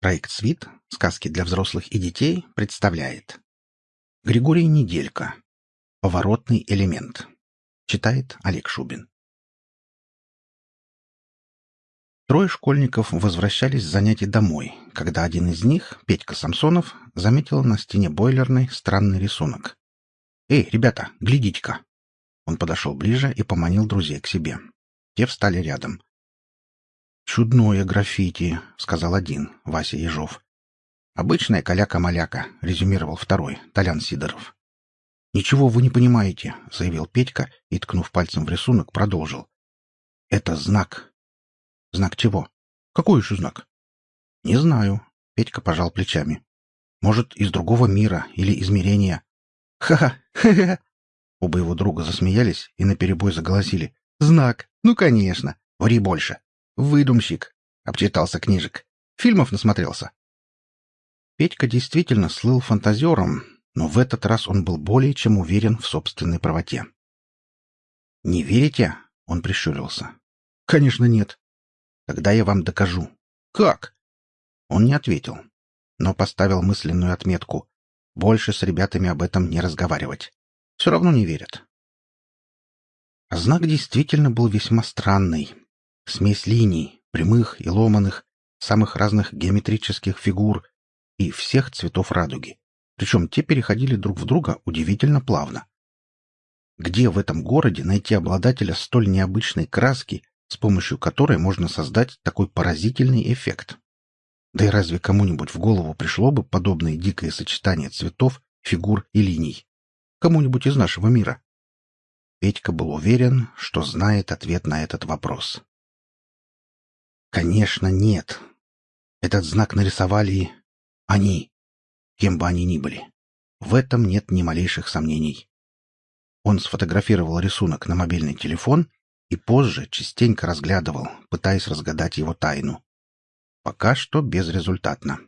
Проект «Свит. Сказки для взрослых и детей» представляет Григорий Неделька. Поворотный элемент. Читает Олег Шубин. Трое школьников возвращались с занятий домой, когда один из них, Петька Самсонов, заметил на стене бойлерной странный рисунок. «Эй, ребята, глядите-ка!» Он подошел ближе и поманил друзей к себе. Те встали рядом. «Чудное граффити», — сказал один, Вася Ежов. «Обычная каляка-маляка», — резюмировал второй, Толян Сидоров. «Ничего вы не понимаете», — заявил Петька и, ткнув пальцем в рисунок, продолжил. «Это знак». «Знак чего?» «Какой еще знак?» «Не знаю», — Петька пожал плечами. «Может, из другого мира или измерения?» «Ха-ха! Ха-ха!» Оба его друга засмеялись и наперебой заголосили. «Знак! Ну, конечно! Ври больше!» Выдумщик. Обчитался книжек. Фильмов насмотрелся. Петька действительно слыл фантазером, но в этот раз он был более чем уверен в собственной правоте. «Не верите?» — он прищурился. «Конечно нет. Тогда я вам докажу». «Как?» Он не ответил, но поставил мысленную отметку. Больше с ребятами об этом не разговаривать. Все равно не верят. Знак действительно был весьма странный. Смесь линий, прямых и ломаных, самых разных геометрических фигур и всех цветов радуги. Причем те переходили друг в друга удивительно плавно. Где в этом городе найти обладателя столь необычной краски, с помощью которой можно создать такой поразительный эффект? Да и разве кому-нибудь в голову пришло бы подобное дикое сочетание цветов, фигур и линий? Кому-нибудь из нашего мира? Петька был уверен, что знает ответ на этот вопрос. Конечно, нет. Этот знак нарисовали они, кем бы они ни были. В этом нет ни малейших сомнений. Он сфотографировал рисунок на мобильный телефон и позже частенько разглядывал, пытаясь разгадать его тайну. Пока что безрезультатно.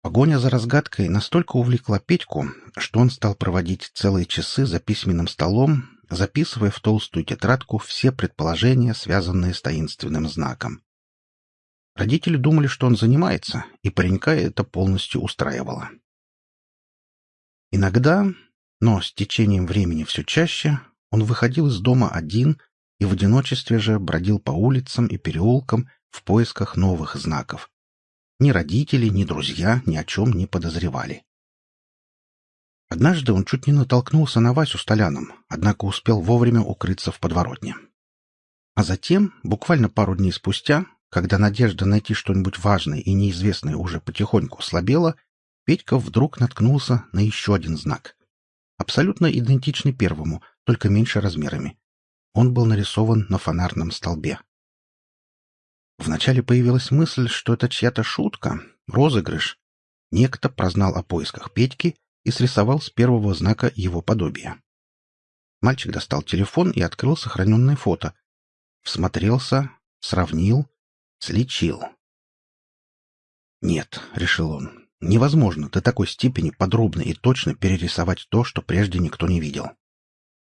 Погоня за разгадкой настолько увлекла Петьку, что он стал проводить целые часы за письменным столом, записывая в толстую тетрадку все предположения, связанные с таинственным знаком. Родители думали, что он занимается, и паренька это полностью устраивало. Иногда, но с течением времени все чаще, он выходил из дома один и в одиночестве же бродил по улицам и переулкам в поисках новых знаков. Ни родители, ни друзья ни о чем не подозревали. Однажды он чуть не натолкнулся на Васю с Толяном, однако успел вовремя укрыться в подворотне. А затем, буквально пару дней спустя, когда надежда найти что-нибудь важное и неизвестное уже потихоньку слабела, Петька вдруг наткнулся на еще один знак. Абсолютно идентичный первому, только меньше размерами. Он был нарисован на фонарном столбе. Вначале появилась мысль, что это чья-то шутка, розыгрыш. Некто прознал о поисках Петьки и срисовал с первого знака его подобие. Мальчик достал телефон и открыл сохраненное фото. Всмотрелся, сравнил, сличил. «Нет», — решил он, — «невозможно до такой степени подробно и точно перерисовать то, что прежде никто не видел».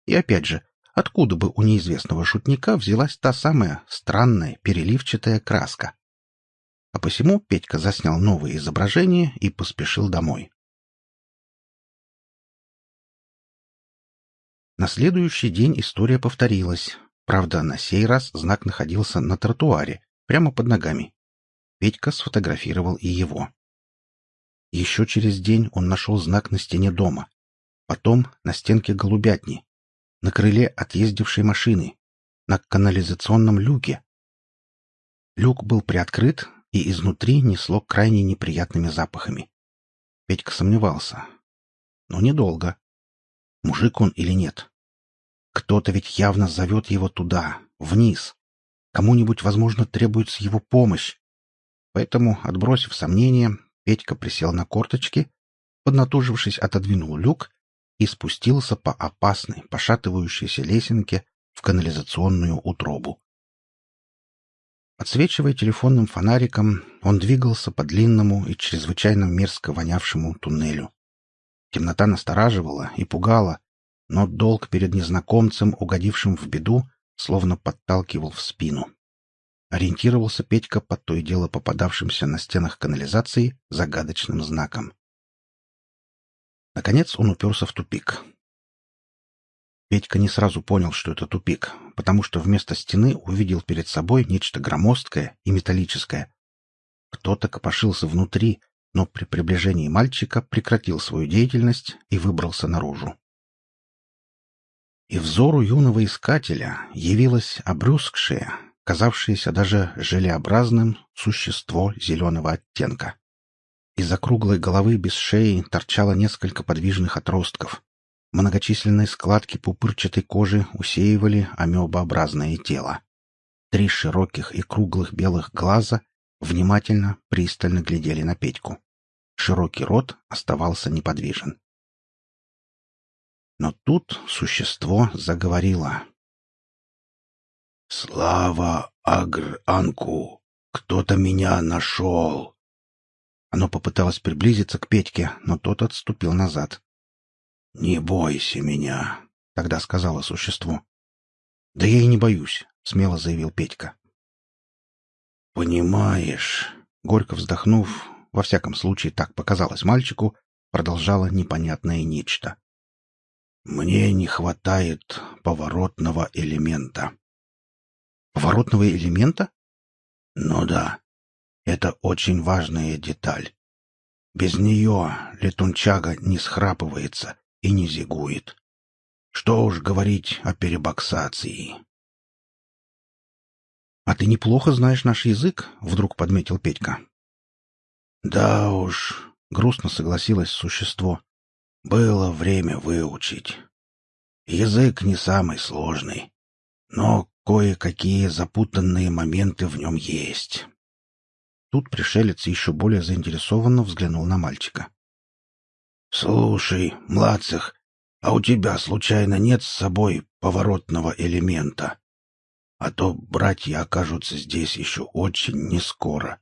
И опять же, откуда бы у неизвестного шутника взялась та самая странная переливчатая краска? А посему Петька заснял новое изображение и поспешил домой. На следующий день история повторилась. Правда, на сей раз знак находился на тротуаре, прямо под ногами. Петька сфотографировал и его. Еще через день он нашел знак на стене дома. Потом на стенке голубятни. На крыле отъездившей машины. На канализационном люке. Люк был приоткрыт, и изнутри несло крайне неприятными запахами. Петька сомневался. Но недолго. Мужик он или нет? Кто-то ведь явно зовет его туда, вниз. Кому-нибудь, возможно, требуется его помощь. Поэтому, отбросив сомнения, Петька присел на корточки, поднатужившись, отодвинул люк и спустился по опасной, пошатывающейся лесенке в канализационную утробу. Отсвечивая телефонным фонариком, он двигался по длинному и чрезвычайно мерзко вонявшему туннелю. Темнота настораживала и пугала, но долг перед незнакомцем, угодившим в беду, словно подталкивал в спину. ориентировался Петька по то и дело попадавшимся на стенах канализации загадочным знаком. Наконец он уперся в тупик. Петька не сразу понял, что это тупик, потому что вместо стены увидел перед собой нечто громоздкое и металлическое. Кто-то копошился внутри, но при приближении мальчика прекратил свою деятельность и выбрался наружу. И взору юного искателя явилось обрюзгшее, казавшееся даже желеобразным существо зеленого оттенка. Из-за круглой головы без шеи торчало несколько подвижных отростков. Многочисленные складки пупырчатой кожи усеивали амебообразное тело. Три широких и круглых белых глаза внимательно, пристально глядели на Петьку. Широкий рот оставался неподвижен. Но тут существо заговорило. «Слава Агр-Анку! Кто-то меня нашел!» Оно попыталось приблизиться к Петьке, но тот отступил назад. «Не бойся меня», — тогда сказала существо. «Да я и не боюсь», — смело заявил Петька. «Понимаешь», — горько вздохнув, во всяком случае так показалось мальчику, продолжало непонятное нечто. «Мне не хватает поворотного элемента». «Поворотного элемента?» «Ну да, это очень важная деталь. Без нее летунчага не схрапывается и не зигует. Что уж говорить о перебоксации. — А ты неплохо знаешь наш язык, — вдруг подметил Петька. — Да уж, — грустно согласилось существо. — Было время выучить. Язык не самый сложный, но кое-какие запутанные моменты в нем есть. Тут пришелец еще более заинтересованно взглянул на мальчика. «Слушай, Младцах, а у тебя случайно нет с собой поворотного элемента? А то братья окажутся здесь еще очень нескоро».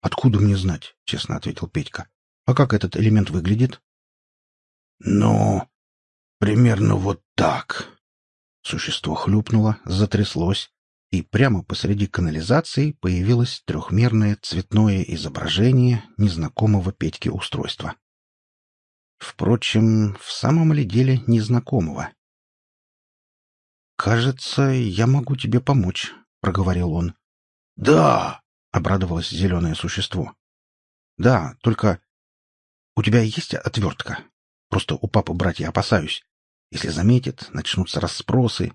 «Откуда мне знать?» — честно ответил Петька. «А как этот элемент выглядит?» «Ну, примерно вот так». Существо хлюпнуло, затряслось, и прямо посреди канализации появилось трехмерное цветное изображение незнакомого Петьке устройства. Впрочем, в самом ли деле незнакомого? «Кажется, я могу тебе помочь», — проговорил он. «Да!» — обрадовалось зеленое существо. «Да, только у тебя есть отвертка? Просто у папы брать я опасаюсь. Если заметит, начнутся расспросы».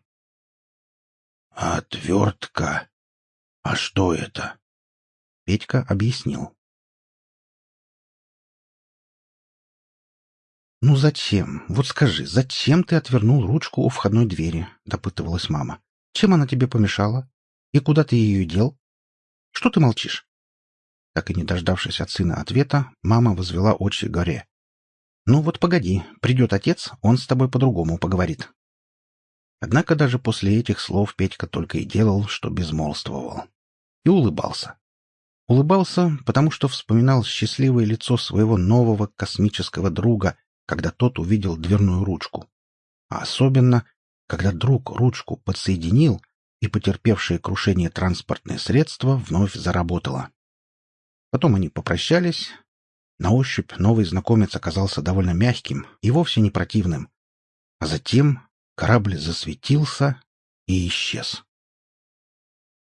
«Отвертка? А что это?» Петька объяснил. «Ну зачем? Вот скажи, зачем ты отвернул ручку у входной двери?» — допытывалась мама. «Чем она тебе помешала? И куда ты ее дел? Что ты молчишь?» Так и не дождавшись от сына ответа, мама возвела очи горе. «Ну вот погоди, придет отец, он с тобой по-другому поговорит». Однако даже после этих слов Петька только и делал, что безмолвствовал. И улыбался. Улыбался, потому что вспоминал счастливое лицо своего нового космического друга, когда тот увидел дверную ручку. А особенно, когда друг ручку подсоединил, и потерпевшее крушение транспортное средство вновь заработало. Потом они попрощались. На ощупь новый знакомец оказался довольно мягким и вовсе не противным. А затем корабль засветился и исчез.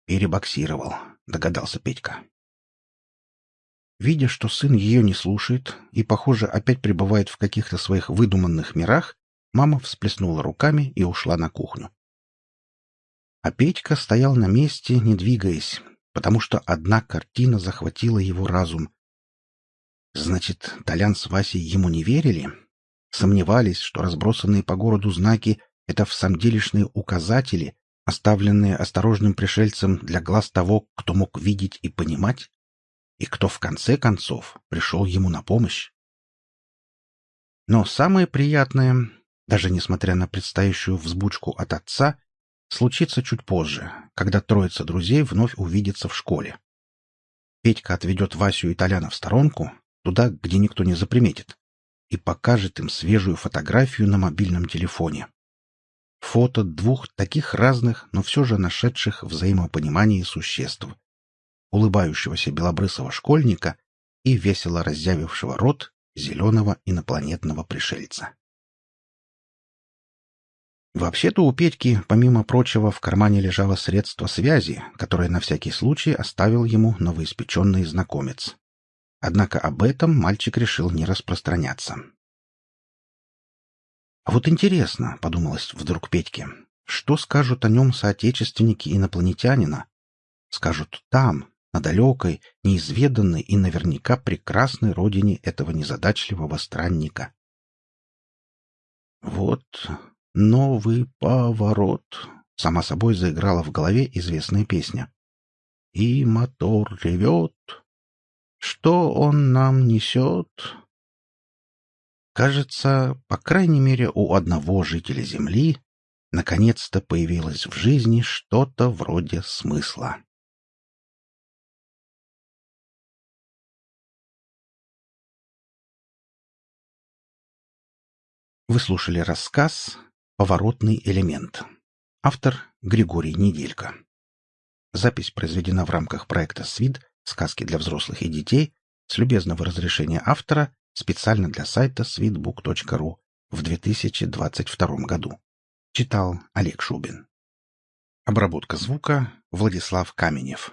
«Перебоксировал», — догадался Петька. Видя, что сын ее не слушает и, похоже, опять пребывает в каких-то своих выдуманных мирах, мама всплеснула руками и ушла на кухню. А Петька стоял на месте, не двигаясь, потому что одна картина захватила его разум. Значит, Толян с Васей ему не верили? Сомневались, что разбросанные по городу знаки — это в самом делешные указатели, оставленные осторожным пришельцем для глаз того, кто мог видеть и понимать? и кто в конце концов пришел ему на помощь. Но самое приятное, даже несмотря на предстоящую взбучку от отца, случится чуть позже, когда троица друзей вновь увидится в школе. Петька отведет Васю и Толяна в сторонку, туда, где никто не заприметит, и покажет им свежую фотографию на мобильном телефоне. фото двух таких разных, но все же нашедших взаимопонимание существ. Улыбающегося белобрысого школьника и весело разъявившего рот зеленого инопланетного пришельца. Вообще-то у Петьки, помимо прочего, в кармане лежало средство связи, которое на всякий случай оставил ему новоиспеченный знакомец. Однако об этом мальчик решил не распространяться. «А вот интересно», — подумалось вдруг Петьке, — «что скажут о нем соотечественники инопланетянина? Скажут там, на далекой, неизведанной и наверняка прекрасной родине этого незадачливого странника». «Вот новый поворот», — сама собой заиграла в голове известная песня. «И мотор ревет, что он нам несет? Кажется, по крайней мере, у одного жителя Земли наконец-то появилось в жизни что-то вроде смысла. Вы слушали рассказ «Поворотный элемент». Автор Григорий Неделько. Запись произведена в рамках проекта «СВИД» Сказки для взрослых и детей с любезного разрешения автора специально для сайта sweetbook.ru в 2022 году. Читал Олег Шубин. Обработка звука Владислав Каменев.